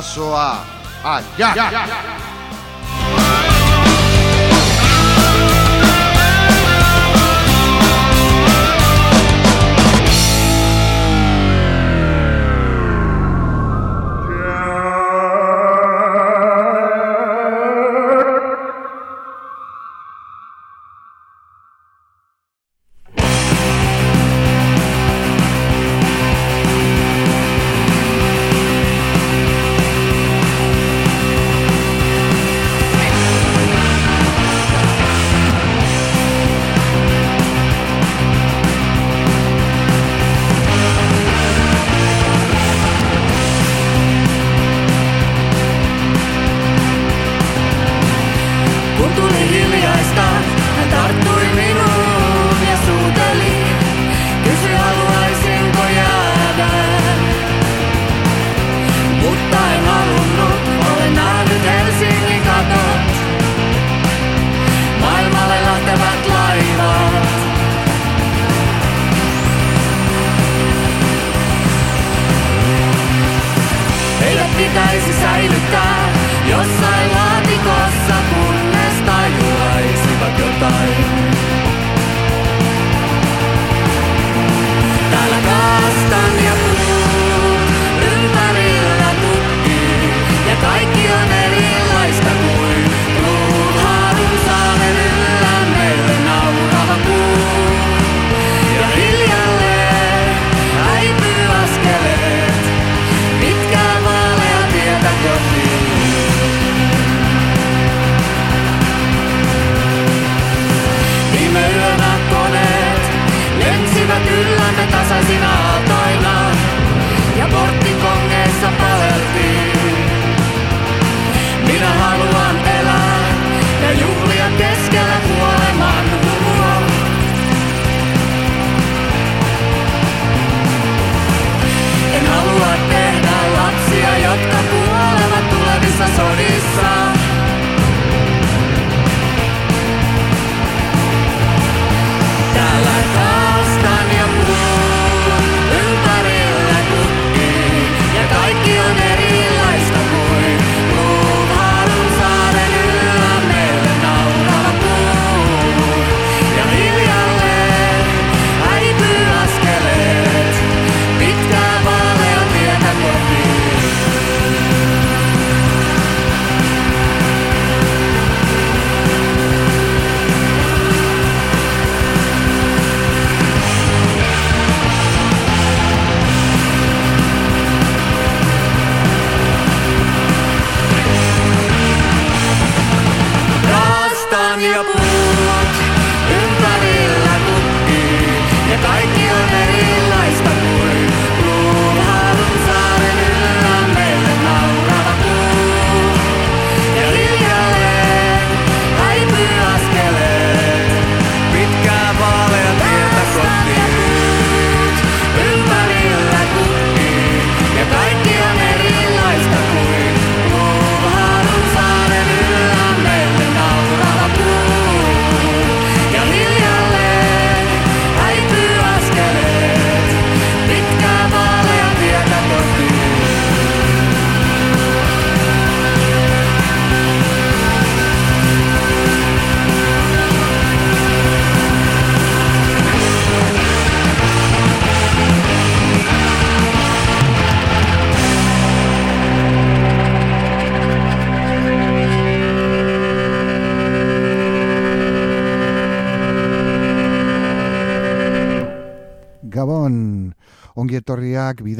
说啊啊呀呀！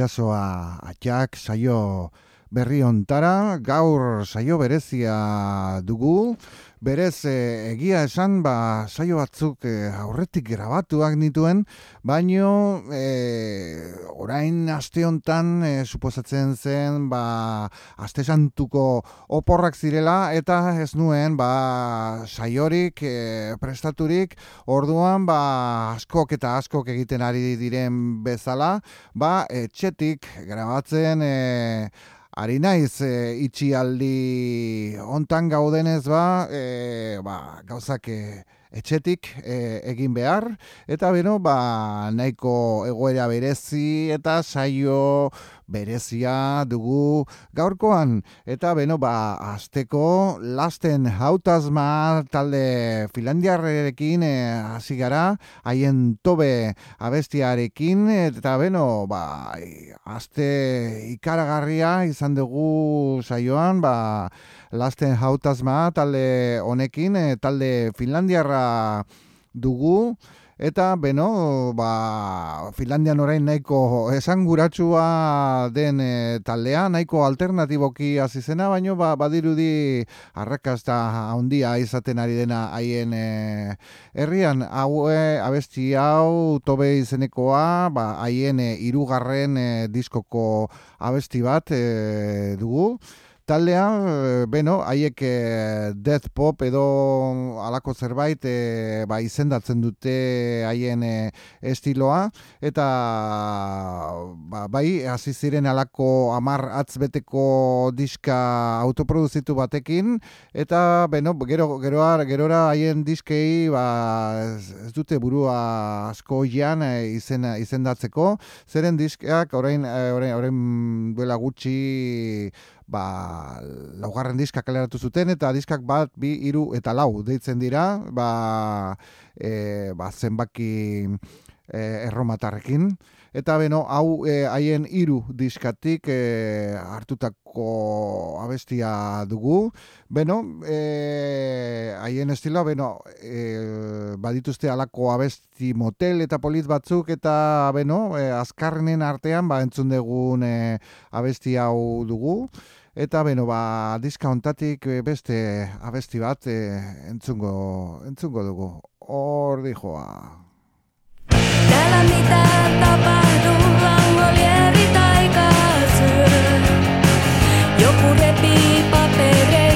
Bidazoa atxak saio berri ontara, gaur saio berezia dugu, berez e, egia esan ba, saio batzuk e, aurretik grabatuak nituen, baino e, orain aste hontan e, suposatzen zen ba, aste santuko oporrak zirela eta ez nuen ba, saiorik e, prestaturik orduan ba, askok eta askok egiten ari diren bezala, ba, etxetik grabatzen e, Ari naiz e, itxialdi hontan gaudenez ba, e, ba gauzak e, etxetik e, egin behar eta beno ba nahiko egoera berezi eta saio berezia dugu gaurkoan. Eta beno, ba, azteko lasten hautazma talde Finlandiarrekin eh, hasi gara, haien tobe abestiarekin, eta beno, ba, azte ikaragarria izan dugu saioan, ba, lasten hautazma talde honekin, eh, talde Finlandiarra dugu, Eta, beno, ba, Finlandian orain nahiko esanguratsua den e, taldea, nahiko alternatiboki azizena, baino ba, badirudi arrakasta handia izaten ari dena haien e, herrian, hau e, abesti hau tobe izenekoa, ba, haien e, irugarren e, diskoko abesti bat e, dugu. Taldea, eh, beno, haiek e, death pop edo alako zerbait e, ba, izendatzen dute haien estiloa, eta ba, bai, hasi ziren alako amar atzbeteko diska autoproduzitu batekin, eta beno, gero, geroa, gerora haien diskei ba, ez, dute burua asko ian izena, izendatzeko, zeren diskeak orain, orain, orain duela gutxi ba, laugarren diska kaleratu zuten, eta diskak bat, bi, hiru eta lau deitzen dira, ba, e, ba zenbaki e, erromatarrekin. Eta beno, hau e, haien hiru diskatik e, hartutako abestia dugu. Beno, e, haien estilo, beno, e, badituzte alako abesti motel eta polit batzuk, eta beno, e, azkarrenen artean, ba, entzun dugun e, abesti hau dugu. Eta beno, ba, diska hontatik eh, beste abesti bat e, entzungo, entzungo dugu. Hor dijoa. Täällä mitä tapahtuu, angoli eri Joku repii papereita,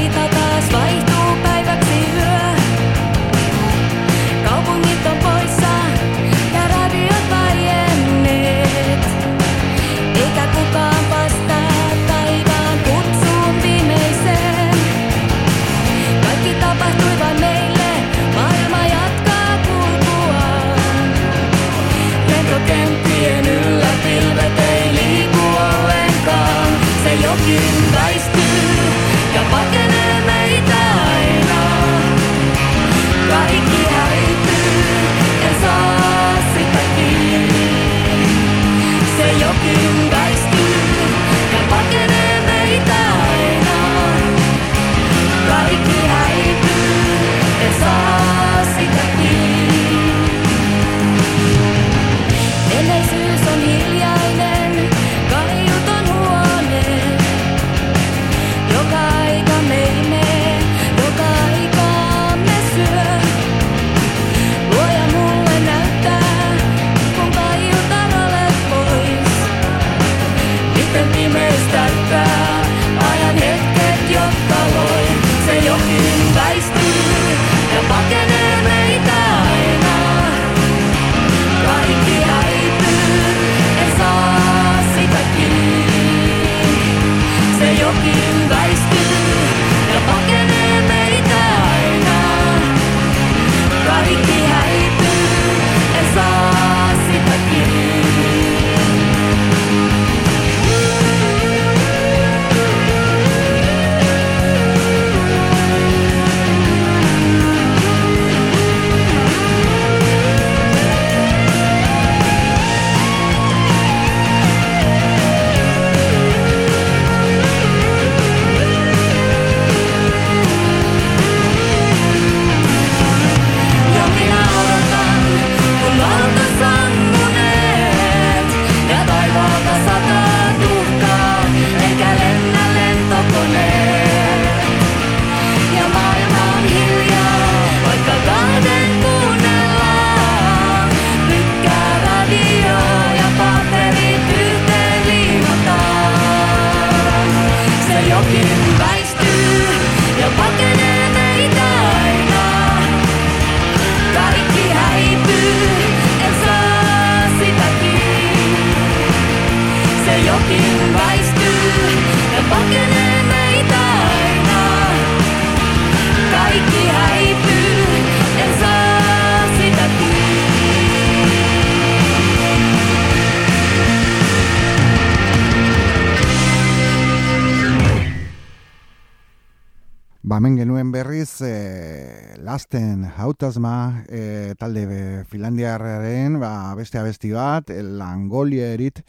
lasten hautazma e, talde Finlandiarren, ba, beste abesti bat, langolierit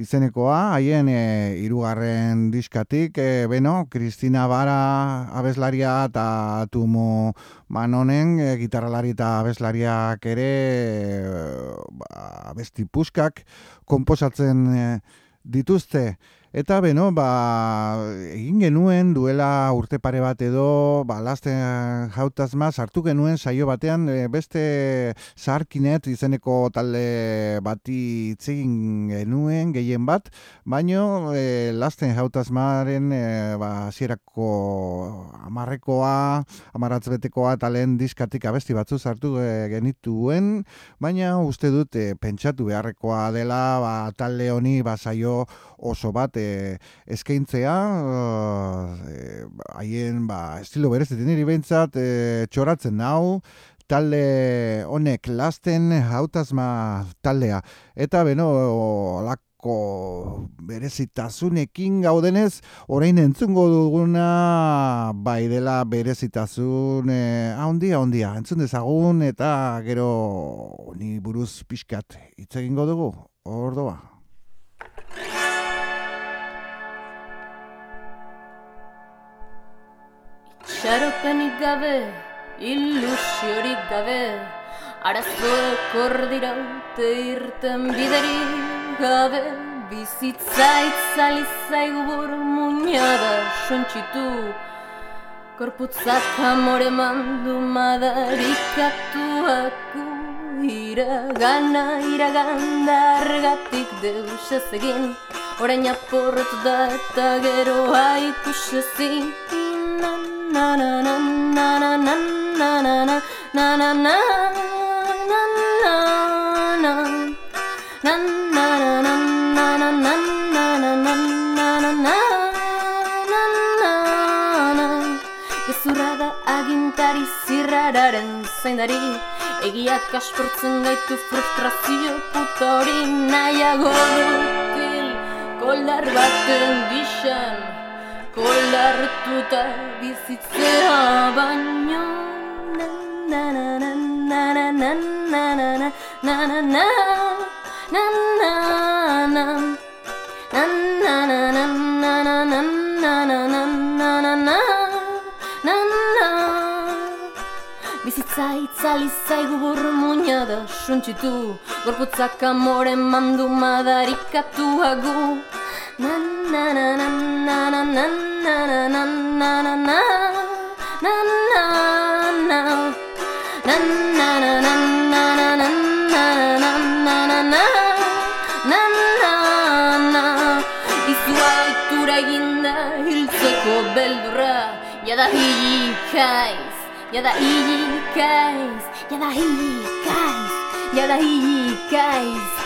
izenekoa, haien e, irugarren diskatik, e, beno, Kristina Bara abeslaria eta Tumo Manonen, e, gitarralari eta abeslariak ere, e, ba, abesti puskak, komposatzen e, dituzte, Eta beno, ba, egin genuen duela urte pare bat edo, ba, lasten jautaz ma, sartu genuen saio batean e, beste sarkinet izeneko talde bati itzegin genuen gehien bat, baino e, lasten jautaz maren e, ba, zierako amarrekoa, amaratzbetekoa talen diskatik abesti batzu sartu e, genituen, baina uste dut e, pentsatu beharrekoa dela ba, talde honi ba, saio oso bat eskaintzea eh, haien ba, estilo berezetin niri behintzat e, txoratzen nau talde honek lasten hautazma taldea. Eta beno lako berezitasunekin gaudenez orain entzungo duguna bai dela berezitasun eh, handia handia entzun dezagun eta gero ni buruz pixkat hitz egingo dugu. Ordoa Txaropenik gabe, ilusiorik gabe Arazoek ordiraute irten biderik gabe Bizitza itzali zaigu buru muñada sontxitu Korputzak amore mandu madarikatu aku Iragana, iraganda argatik deus ez egin Orain aporretu da eta gero haikus ezin zirrararen zaindari Egiak kasportzen gaitu frustrazio putori nahiago Koldar baten gixan Kolartuta bizitzea baino na na na na na na na na na na na na na na na na Bizitza itzali zaigu burmuina da suntxitu Gorputzak amore mandu madarikatu agu Jada hili kaiz, jada hili kaiz, jada hili kaiz, jada hili kaiz, jada hili kaiz.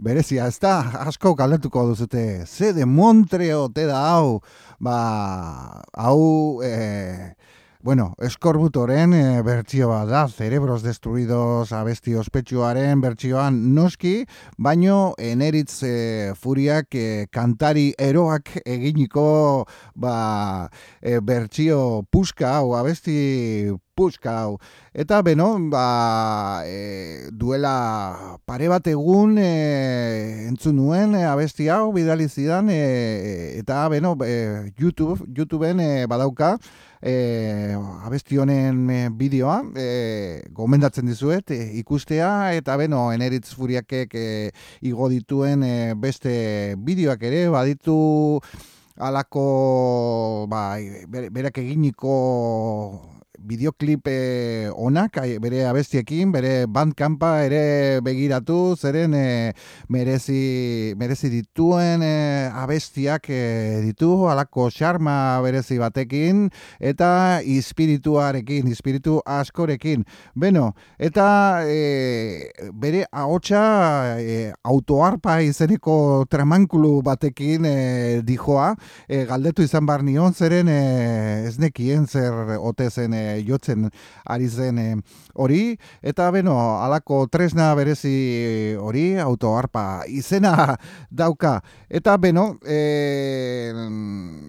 Berezia, ez da, asko galdetuko duzute, ze de Montreo te da hau, ba, hau, eh, Bueno, eskorbutoren e, bertsioa da, cerebros destruidos abesti ospetsuaren bertsioan noski, baino eneritz e, furiak e, kantari eroak eginiko ba, e, bertsio puska hau, abesti puska hau. Eta beno, ba, e, duela pare bat egun e, entzun nuen e, abesti hau bidalizidan e, eta beno, e, YouTube, YouTubeen e, badauka, e, abesti honen e, bideoa e, gomendatzen dizuet e, ikustea eta beno eneritz furiakek e, igo dituen e, beste bideoak ere baditu alako ba, berak eginiko bideoklip e, onak, bere abestiekin, bere bandkampa ere begiratu, zeren e, merezi, merezi dituen e, abestiak e, ditu, alako xarma berezi batekin, eta espirituarekin, espiritu askorekin. Beno, eta e, bere ahotsa e, autoarpa izeneko tramankulu batekin e, dijoa, e, galdetu izan bar nion, zeren e, ez nekien zer ote zen e, jotzen ari zen e, hori, eta beno, alako tresna berezi hori, autoarpa izena dauka. Eta beno, e,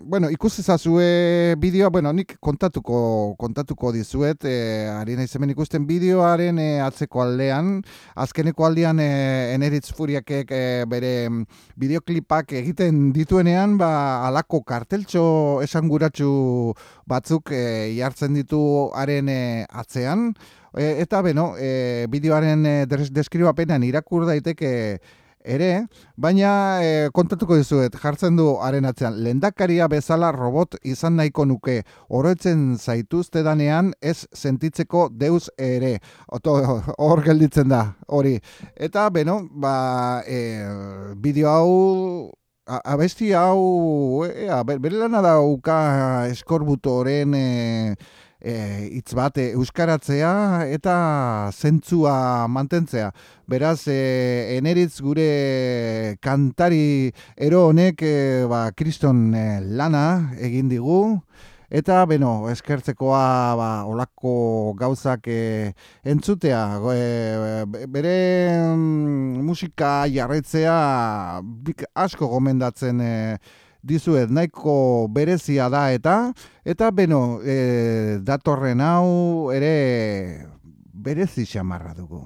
bueno, ikusi zazue bideoa, bueno, nik kontatuko, kontatuko dizuet, e, ari nahi zemen ikusten bideoaren e, atzeko aldean, azkeneko aldean e, eneritz furiakek e, bere bideoklipak egiten dituenean, ba, alako karteltxo esanguratsu batzuk e, jartzen ditu haren e, atzean, e, eta beno, e, bideoaren e, deskribapenean irakur daiteke ere, baina e, kontatuko dizuet jartzen du haren atzean, lendakaria bezala robot izan nahiko nuke, oroetzen zaituzte danean ez sentitzeko deus ere, Oto, hor gelditzen da, hori. Eta, beno, ba, e, bideo hau, abesti hau, e, bere lana da uka eskorbutoren, e, e, hitz bat e, euskaratzea eta zentzua mantentzea. Beraz, e, eneritz gure kantari ero honek e, ba, kriston e, lana egin digu, Eta, beno, eskertzekoa, ba, olako gauzak e, entzutea, e, bere mm, musika jarretzea asko gomendatzen e, dizuet nahiko berezia da eta eta beno e, datorren hau ere berezi xamarra dugu.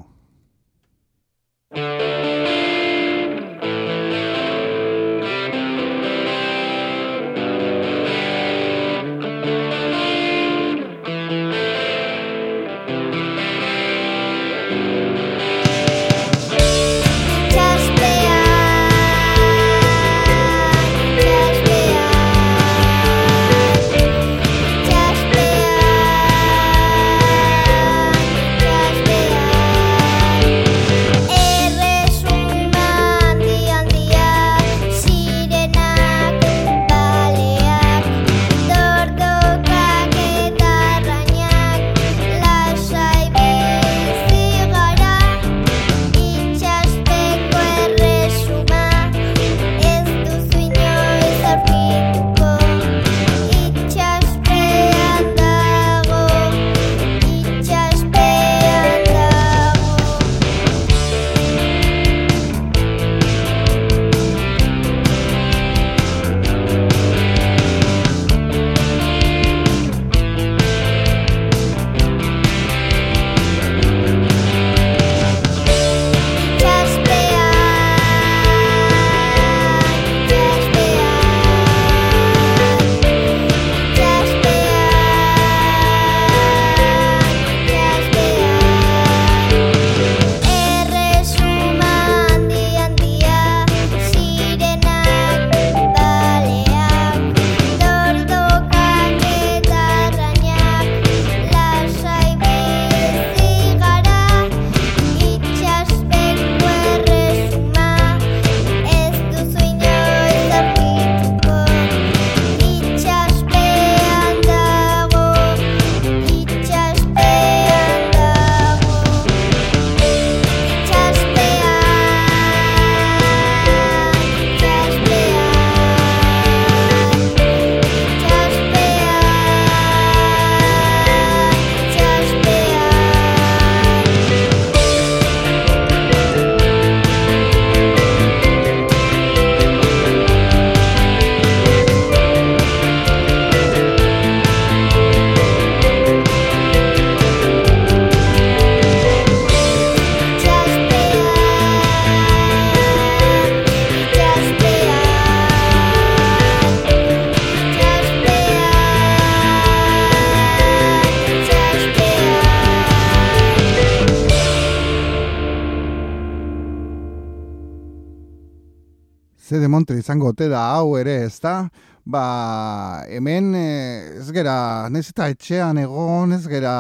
Montre izango ote da hau ere, ez da? ba, hemen eh, ez gera, nez eta etxean egon, ez gera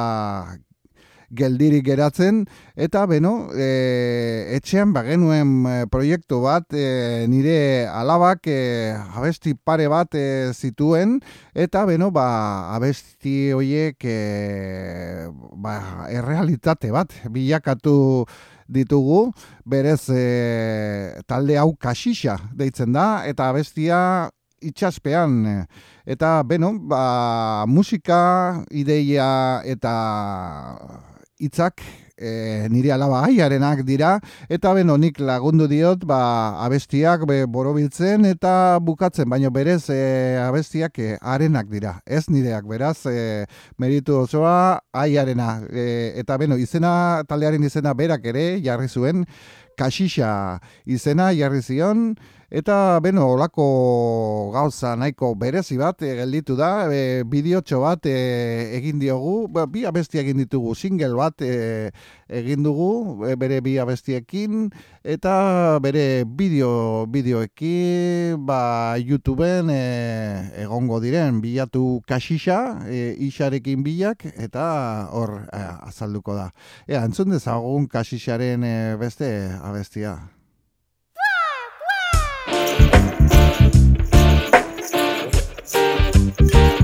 geldirik geratzen, eta beno, e, etxean bagenuen e, proiektu bat, e, nire alabak e, abesti pare bat e, zituen, eta beno, ba, abesti horiek e, ba, errealitate bat, bilakatu ditugu, berez e, talde hau kasixa deitzen da, eta abestia itxaspean. Eta, beno, ba, musika, ideia eta hitzak e, nire alaba aiarenak dira, eta beno nik lagundu diot ba, abestiak be, borobiltzen eta bukatzen, baina berez e, abestiak e, arenak dira, ez nireak, beraz e, meritu osoa aiarena, e, eta beno izena, taldearen izena berak ere jarri zuen, kasixa izena jarri zion, Eta, beno, olako gauza nahiko berezi bat e, gelditu da, e, bideotxo bat e, egin diogu, ba, bi abesti egin ditugu, single bat e, egin dugu, bere bi abestiekin, eta bere bideo, bideoekin, ba, YouTubeen egongo diren, bilatu kasisa, e, isarekin bilak, eta hor azalduko da. Ea, entzun dezagun kasisaren e, beste abestia. Bye.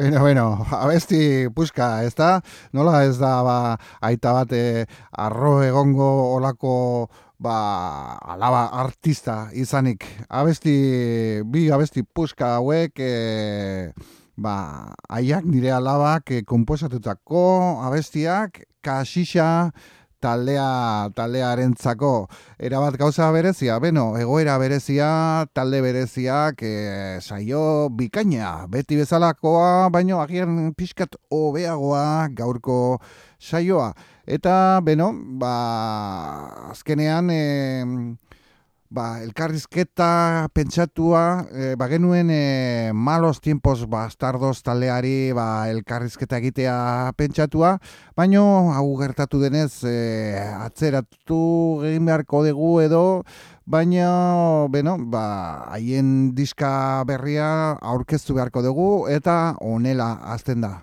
Bueno, bueno, abesti puska, ez da? Nola ez da, ba, aita bate, arro egongo olako, ba, alaba artista izanik. Abesti, bi abesti puska hauek, e, ba, aiak nire alabak e, komposatutako abestiak, kasisa taldea taldearentzako erabat gauza berezia, beno, egoera berezia, talde bereziak e, saio bikaina, beti bezalakoa, baino agian pixkat hobeagoa gaurko saioa. Eta, beno, ba, azkenean, e, ba, elkarrizketa pentsatua, e, ba, genuen e, malos tiempos bastardos taleari ba, elkarrizketa egitea pentsatua, baino hau gertatu denez e, atzeratu egin beharko dugu edo, baina, beno, ba, haien diska berria aurkeztu beharko dugu eta onela azten da.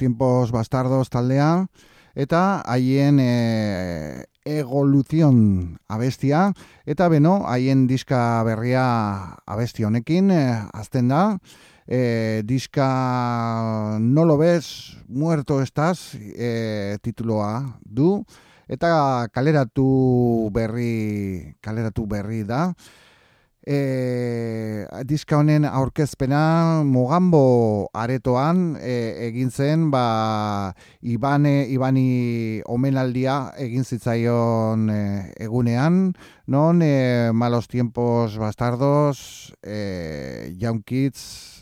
Tiempos bastardos taldea, eta haien e, evoluzion abestia, eta beno, haien diska berria abesti honekin, e, azten da, e, diska no lo ves, muerto estás, e, tituloa du, eta kaleratu berri, kaleratu berri da, E, diska honen aurkezpena Mogambo aretoan e, egin zen ba, Ibane, Ibani omenaldia egin zitzaion e, egunean. Non e, malos tiempos bastardos e, Young Kids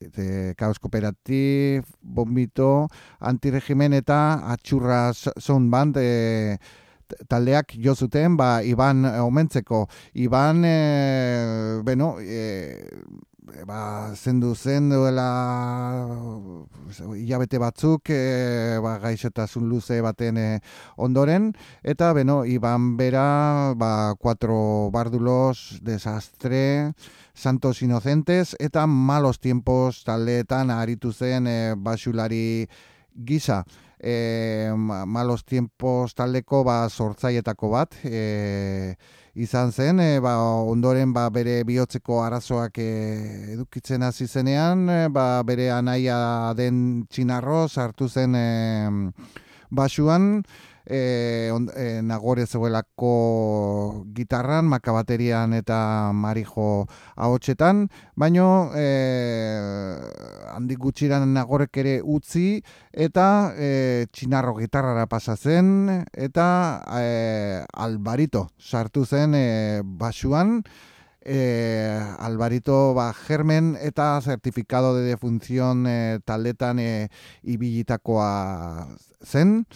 de Caos Cooperative Bombito Antiregimen eta Atxurra Sound Band e, taldeak jo zuten ba Iban eh, omentzeko. Iban e, bueno e, ba zendu zen duela ilabete batzuk e, ba gaixotasun luze baten ondoren. Eta beno Iban bera ba cuatro bardulos desastre Santos Inocentes eta Malos Tiempos taldeetan aritu zen e, basulari gisa e, malos tiempos taldeko ba, sortzaietako bat e, izan zen, e, ba, ondoren ba, bere bihotzeko arazoak e, edukitzen hasi zenean, e, ba, bere anaia den txinarro sartu zen e, basuan, e, on, e, nagore zegoelako gitarran, makabaterian eta marijo ahotsetan, baino e, handik gutxiran nagorek ere utzi eta e, txinarro gitarrara pasa zen eta e, albarito sartu zen e, basuan, e, albarito ba, germen eta zertifikado de defunción e, taldetan e, ibilitakoa zen.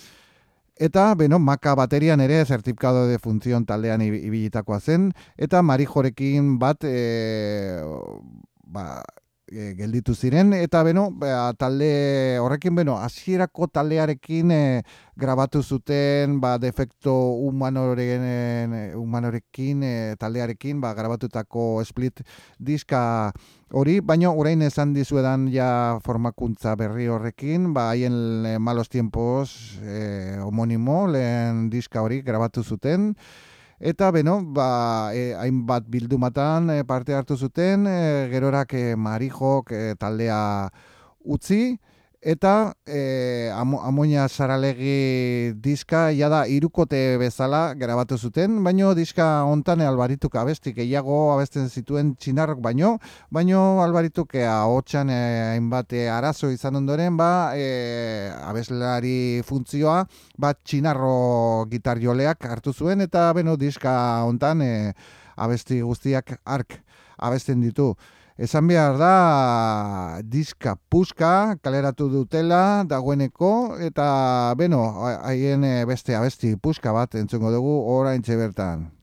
Eta, beno, maka baterian ere zertifikado de funzion taldean ibilitakoa zen, eta marijorekin bat e, ba, e, gelditu ziren, eta beno, ba, talde horrekin, beno, hasierako taldearekin e, grabatu zuten, ba, defekto humanoren, humanorekin, e, taldearekin, ba, grabatutako split diska hori, baino orain esan dizuedan ja formakuntza berri horrekin, ba, haien malos tiempos e, homonimo, lehen diska hori grabatu zuten, Eta beno, ba, e, hainbat bildumatan e, parte hartu zuten, e, gerorak e, marijok e, taldea utzi, Eta e, amoina saralegi diska jada irukote bezala grabatu zuten, baino diska hontan albarituk abestik gehiago abesten zituen txinarrok baino, baino albarituk ahotsan e, hainbat e, arazo izan ondoren, ba, e, abeslari funtzioa, ba, txinarro gitar joleak hartu zuen, eta beno diska hontan e, abesti guztiak ark abesten ditu. Esan behar da diska puska kaleratu dutela dagoeneko eta beno haien eh, beste abesti puska bat entzungo dugu orain bertan.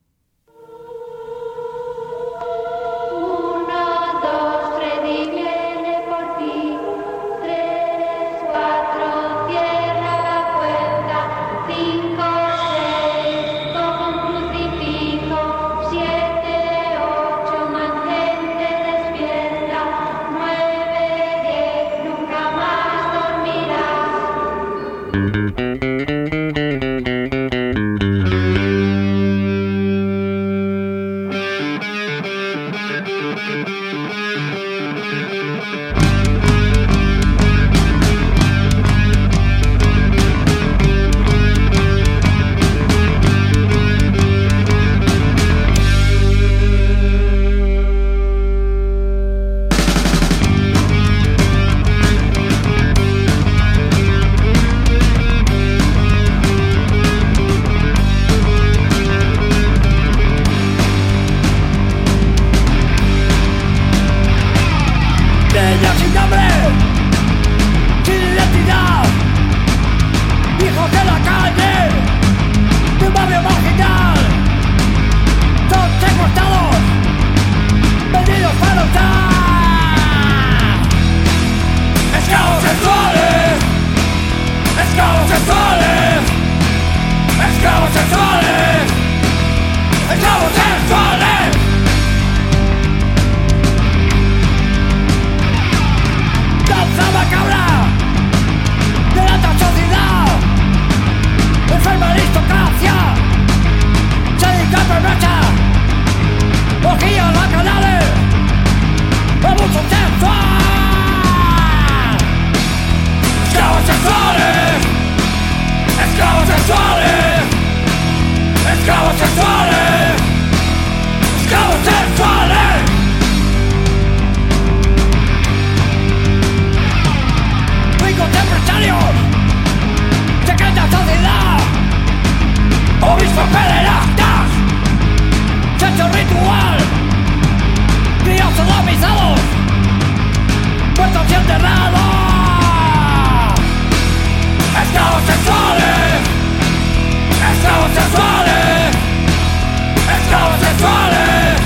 sexuales, esclavos sexuales, esclavos sexuales. Ricos empresarios, secreta sociedad, obispos pederastas, sexo ritual, críos sodomizados, puestos y enterrados. Westfalen! Westfalen!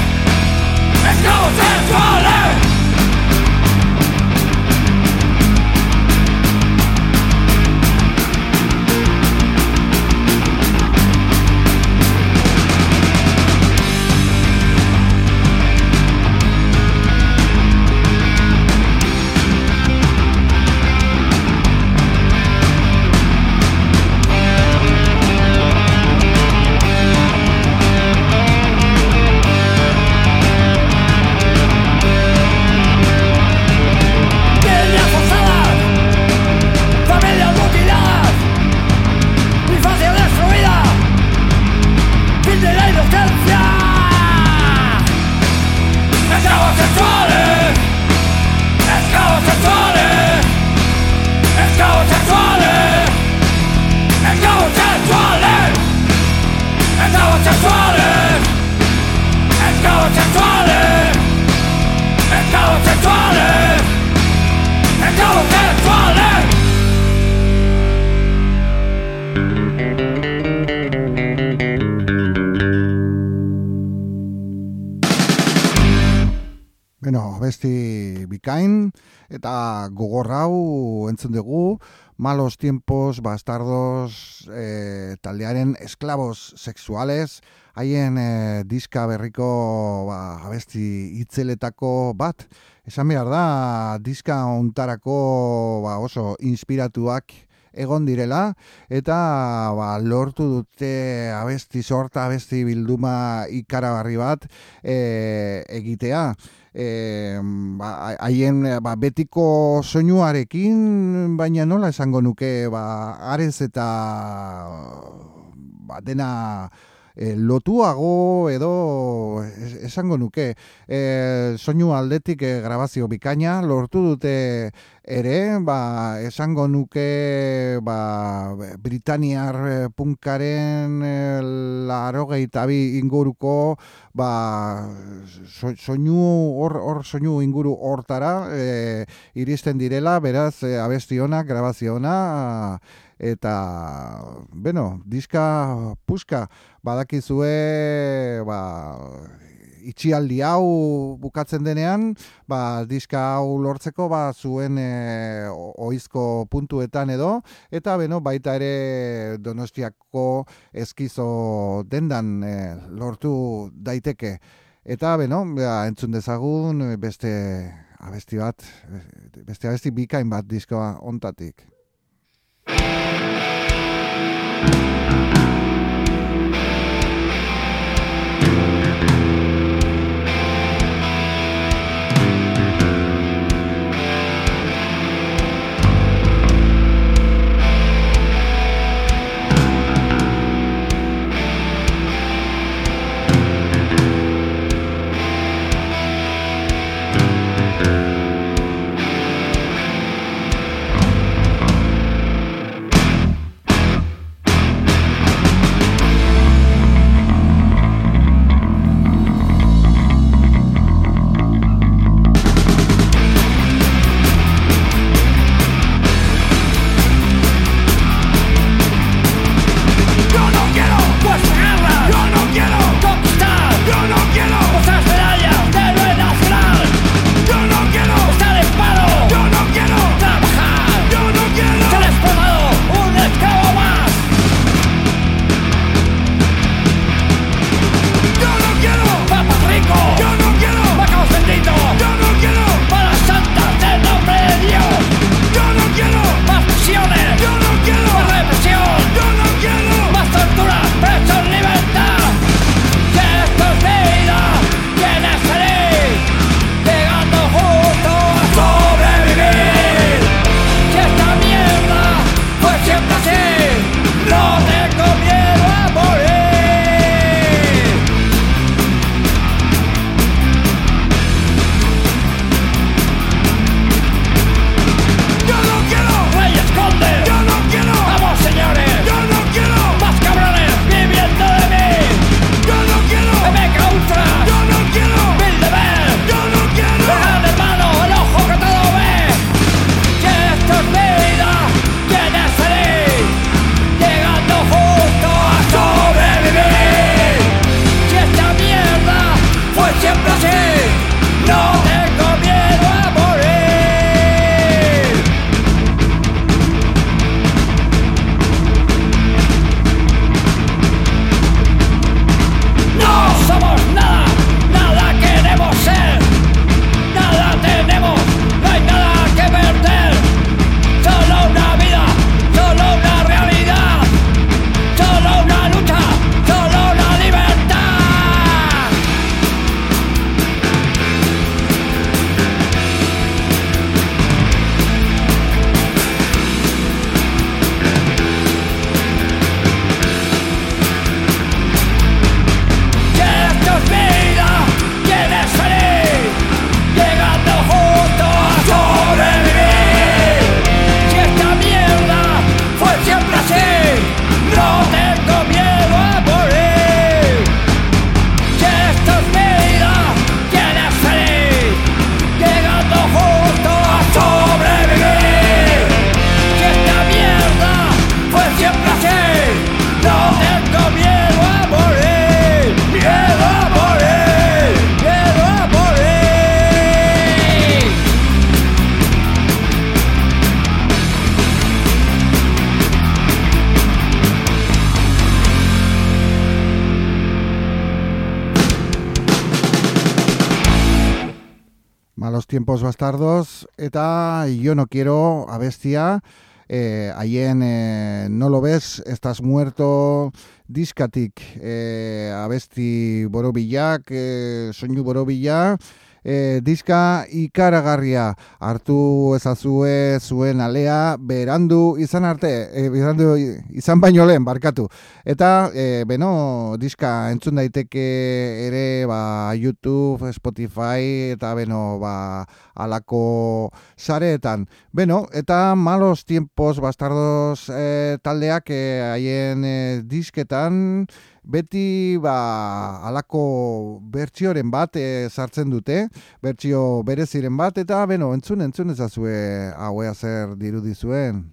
Westfalen! Abesti bikain, eta gogorrau entzun dugu, malos tiempos, bastardos, e, taldearen esklabos sexuales, haien e, diska berriko ba, abesti itzeletako bat. Esan behar da, diska ontarako ba, oso inspiratuak egon direla, eta ba, lortu dute abesti sorta, abesti bilduma ikarabarri bat e, egitea. E, ba, haien ba, betiko soinuarekin, baina nola esango nuke, ba, arez eta ba, dena e, lotuago edo esango nuke. E, soinu aldetik e, grabazio bikaina lortu dute ere ba, esango nuke ba, Britaniar punkaren e, laro bi inguruko ba, soinu hor, hor soinu inguru hortara e, iristen direla beraz e, abestionak grabazioa eta bueno, diska puska badakizue ba, itxialdi hau bukatzen denean, ba, diska hau lortzeko ba, zuen e, oizko puntuetan edo, eta beno, baita ere donostiako eskizo dendan e, lortu daiteke. Eta beno, ba, entzun dezagun beste abesti bat, beste abesti bikain bat diskoa ontatik. Bastardos eta yo no quiero abestia. Eh, haien eh, no lo ves, estás muerto. Diskatik eh, abesti borobilak eh, soinu borobilak e, diska ikaragarria hartu ezazue zuen alea berandu izan arte, e, berandu izan baino lehen, barkatu. Eta, e, beno, diska entzun daiteke ere ba, YouTube, Spotify eta beno, ba, alako sareetan. Beno, eta malos tiempos bastardos e, taldeak e, haien e, disketan, beti ba alako bertsioren bat e, sartzen dute, bertsio bereziren bat eta beno, entzun entzun ezazue hauea zer dirudizuen.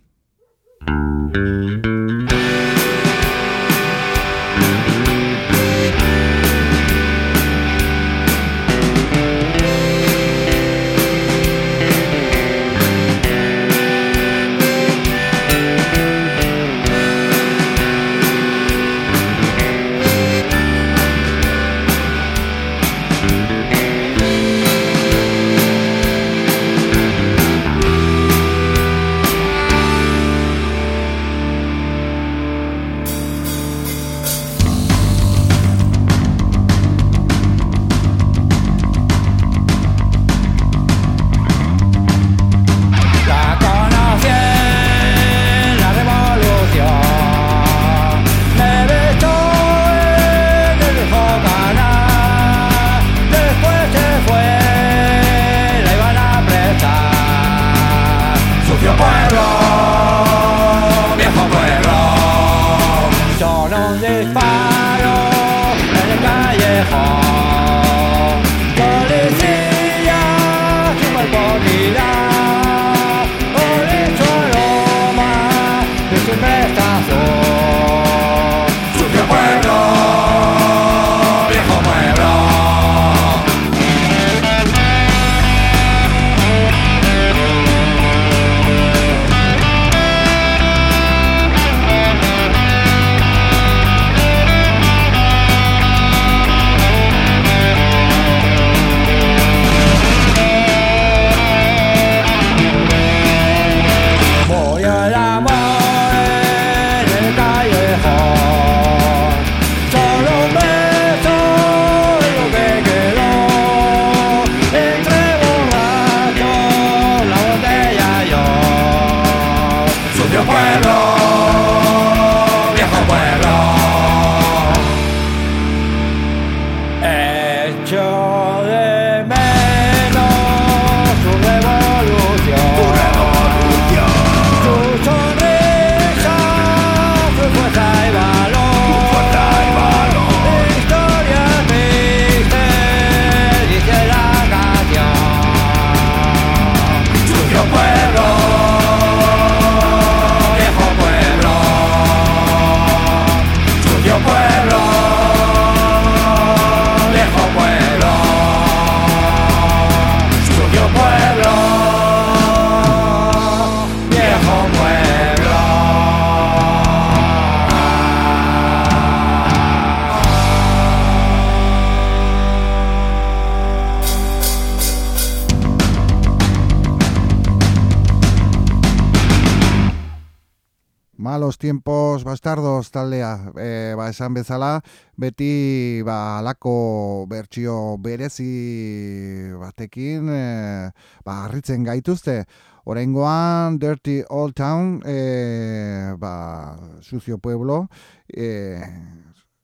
Esan bezala beti ba alako bertsio berezi batekin e, ba harritzen gaituzte. Oraingoan Dirty Old Town e, ba sucio pueblo e,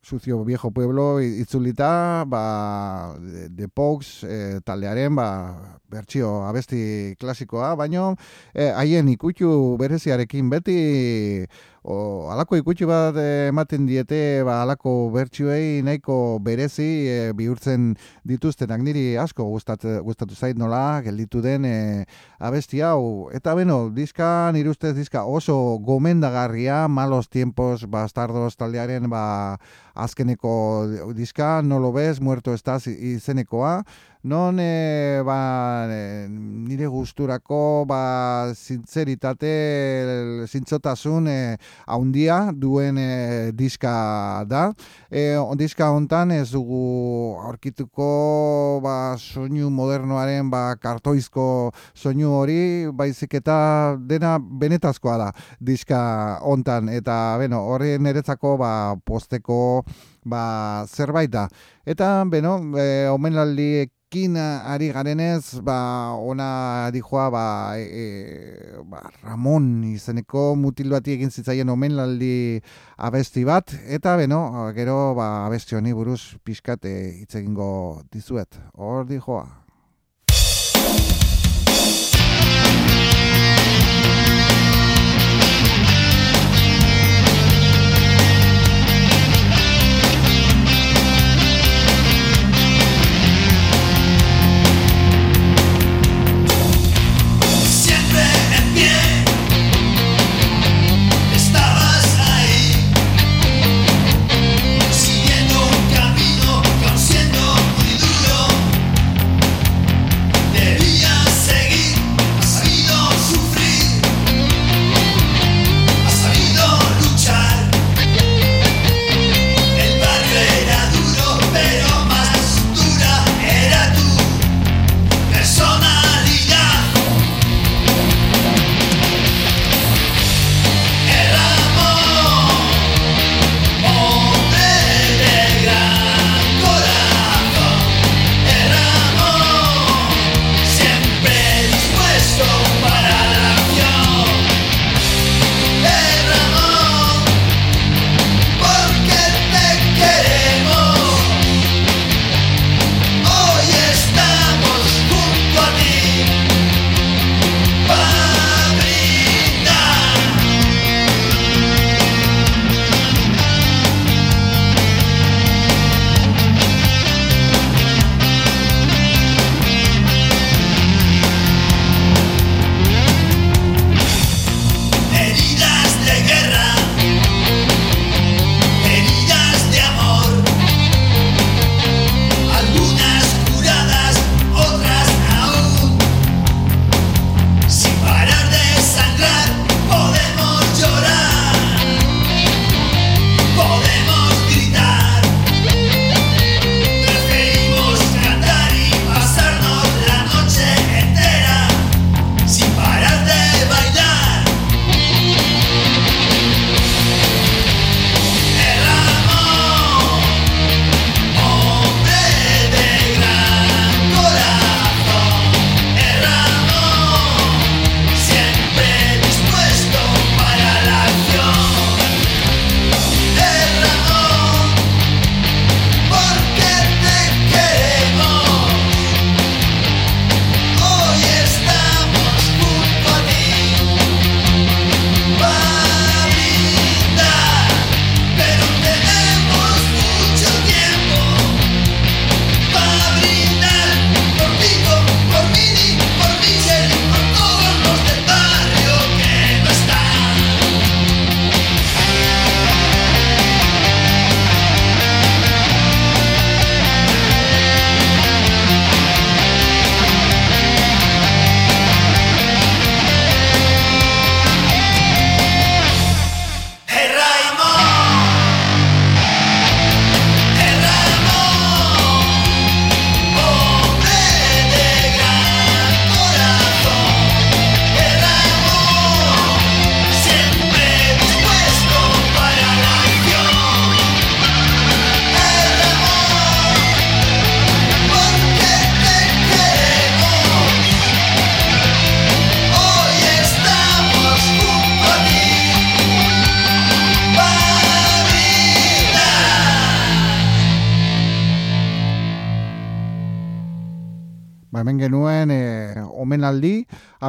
sucio viejo pueblo itzulita ba de Pox e, taldearen ba bertsio abesti klasikoa baino haien e, ikutxu bereziarekin beti o, alako ikutsi bat ematen diete ba, alako bertsuei nahiko berezi e, bihurtzen dituztenak. Niri asko gustatu, gustatu zait nola gelditu den e, abesti hau. Eta beno diska nire ustez diska oso gomendagarria malos tiempos bastardos taldearen ba, azkeneko diska no lo ves muerto estás izenekoa non e, ba, e, nire gusturako ba, zintzeritate, zintzotasun e, haundia duen e, diska da. E, diska hontan ez dugu aurkituko ba, soinu modernoaren ba, kartoizko soinu hori, baizik eta dena benetazkoa da diska hontan. Eta, bueno, horri niretzako ba, posteko ba, zerbait da. Eta, beno, e, omenaldiekin ari garenez, ba, ona dijoa, ba, e, e, ba, Ramon izeneko mutil bati egin zitzaien omenaldi abesti bat, eta, beno, gero, ba, abesti honi buruz pixkate hitz egingo dizuet. Hor dijoa.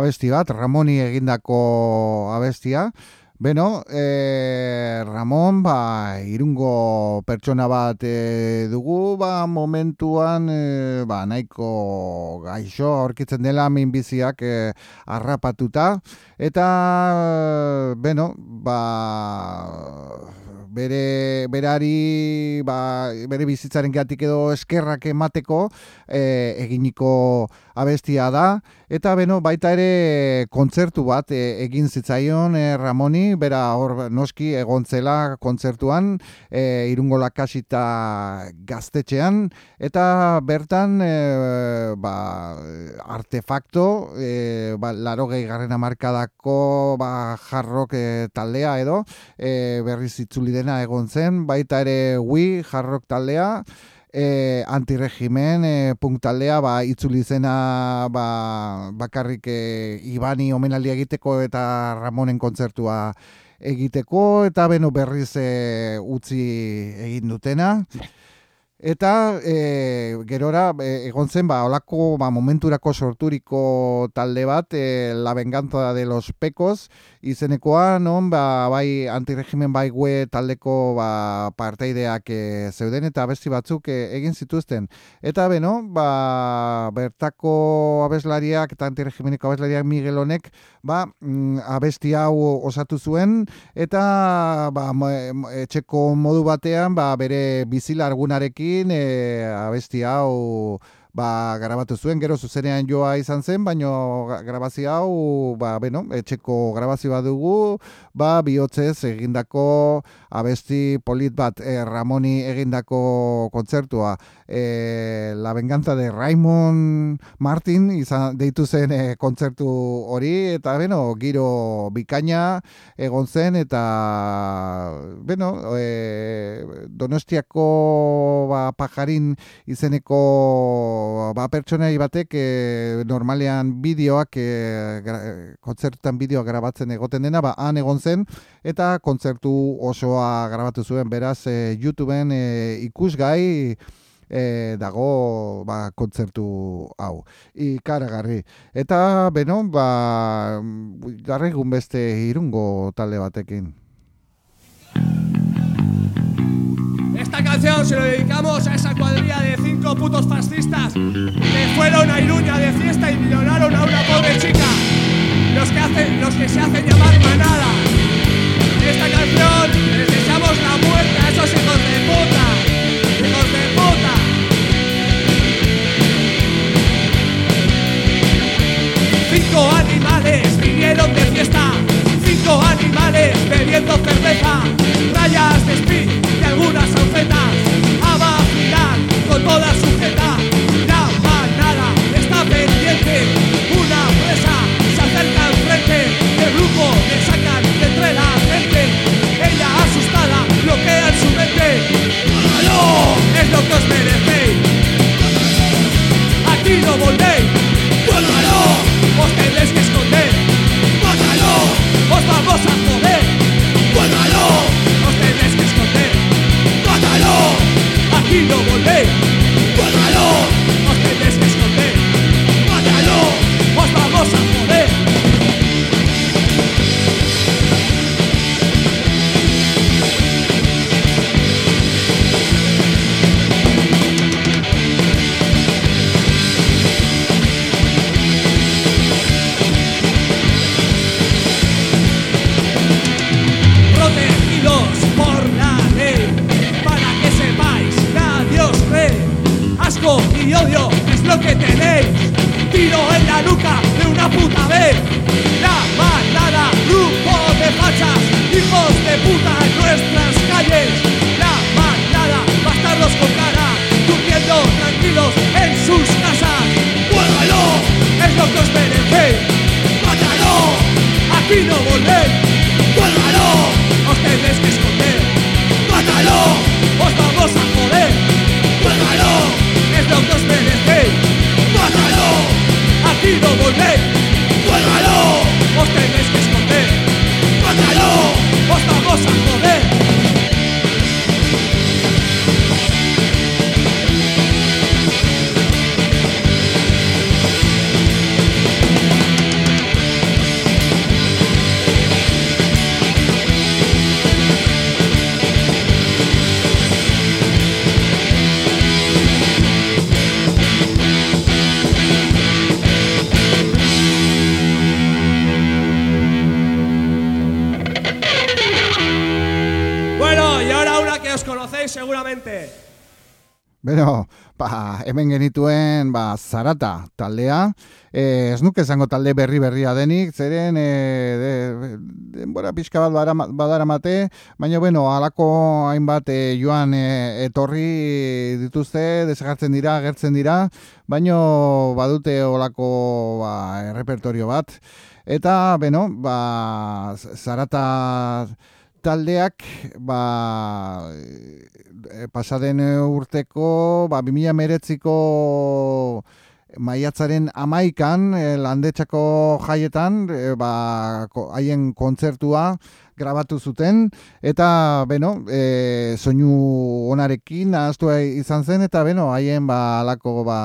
Abesti bat, Ramoni egindako abestia. Beno, e, Ramon, ba, irungo pertsona bat e, dugu, ba, momentuan, e, ba, nahiko gaixo, aurkitzen dela minbiziak e, arrapatuta, eta, beno, ba, bere, berari ba, bere bizitzaren gatik edo eskerrak emateko e, eginiko abestia da. Eta beno baita ere kontzertu bat e, egin zitzaion e, Ramoni. Bera hor noski egontzela kontzertuan e, irungo lakasita gaztetxean. Eta bertan e, ba, artefakto e, ba, laro garrena markadako ba, jarrok e, taldea edo e, berriz itzuli dena egon zen baita ere hui jarrok taldea e, antiregimen e, punktaldea ba, itzuli zena ba, bakarrik e, Ibani omenaldi egiteko eta Ramonen kontzertua egiteko eta beno berriz e, utzi egin dutena. Eta e, gerora e, egon zen ba olako ba, momenturako sorturiko talde bat e, La venganza de los pecos izenekoa non ba, bai antiregimen bai gue taldeko ba, parteideak e, zeuden eta abesti batzuk e, egin zituzten. Eta beno, ba, bertako abeslariak eta antiregimeneko abeslariak Miguel Honek ba, mm, abesti hau osatu zuen eta ba, etxeko modu batean ba, bere bizilargunarekin e, abesti hau ba, grabatu zuen, gero zuzenean joa izan zen, baino grabazio hau, ba, bueno, etxeko grabazioa dugu, ba, bihotzez egindako abesti polit bat, e, Ramoni egindako kontzertua, e, La Venganza de Raymond Martin, izan, deitu zen e, kontzertu hori, eta, bueno, giro bikaina egon zen, eta, bueno, e, Donostiako ba, pajarin izeneko ba, pertsonai batek e, normalean bideoak e, gra, kontzertutan bideoak grabatzen egoten dena, ba, han egon zen eta kontzertu osoa grabatu zuen. Beraz e, YouTubeen e, ikusgai e, dago ba, kontzertu hau. Ikaragarri. Eta beno ba, garregun beste irungo talde batekin canción se lo dedicamos a esa cuadrilla de cinco putos fascistas que fueron a Iruña de fiesta y violaron a una pobre chica. Los que, hacen, los que se hacen llamar manada. Esta canción les deseamos la muerte a esos hijos de puta. Hijos de puta. Cinco animales vinieron de fiesta. Cinco animales bebiendo cerveza. Rayas de que os merecéis. Aquí no volvéis. ¡Mátalo! Os tendréis que esconder. ¡Mátalo! Os vamos a que te den. Tiro en la nuca de una puta vez. La matada, grupo de fachas, hijos de puta en nuestras calles. La matada, bastardos con cara, durmiendo tranquilos en sus casas. ¡Muéralo! Es lo que os merecéis. ¡Mátalo! Aquí no volvéis. vos tenés que esconder. ¡Mátalo! ¡Vos estás gozando! Hemen genituen ba, zarata taldea, e, ez nuke esango talde berri berria denik, zeren e, de, denbora pixka bat badara, mate, baina bueno, alako hainbat e, joan e, etorri dituzte, desagartzen dira, gertzen dira, baina badute olako ba, repertorio bat, eta beno, ba, zarata taldeak ba, pasaden urteko ba, 2000 meretziko maiatzaren amaikan e, landetxako jaietan e, ba, haien kontzertua grabatu zuten. Eta beno e, soinu onarekin ahaztu izan zen eta beno haien ba alako ba,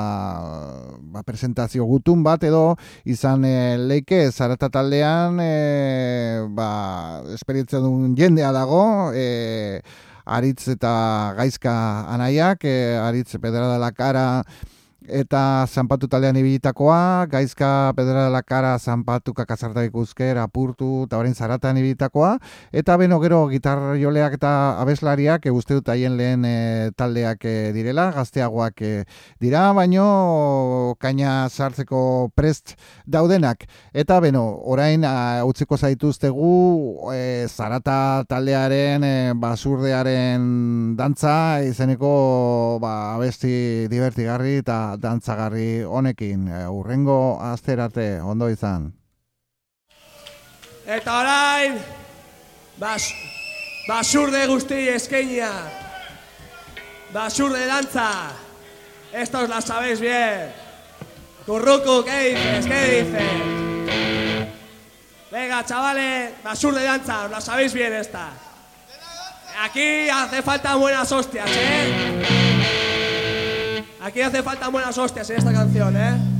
ba presentazio gutun bat edo izan e, leike zarata taldean e, ba esperientzia duen jendea dago e, aritz eta gaizka anaiak e, aritz pedra la cara eta zanpatu taldean ibilitakoa, gaizka pedra dela kara zanpatu kakazarta ikuzker, apurtu, eta horrein zaratan ibilitakoa, eta beno gero gitar joleak eta abeslariak, e, uste dut haien lehen e, taldeak e, direla, gazteagoak e, dira, baino kaina sartzeko prest daudenak. Eta beno, orain utziko zaituztegu e, zarata taldearen e, basurdearen dantza, izeneko ba, abesti divertigarri eta dantzagarri honekin e, urrengo azterate ondo izan. Eta orain bas, basurde guzti eskenia. Basurde dantza. Estos la sabéis bien. Turruku, ¿qué dices? ¿Qué dices? Venga, chavales, basurde danza, os la sabéis bien esta. Aquí hace falta buenas hostias, ¿eh? Aquí hace falta buenas hostias en esta canción, ¿eh?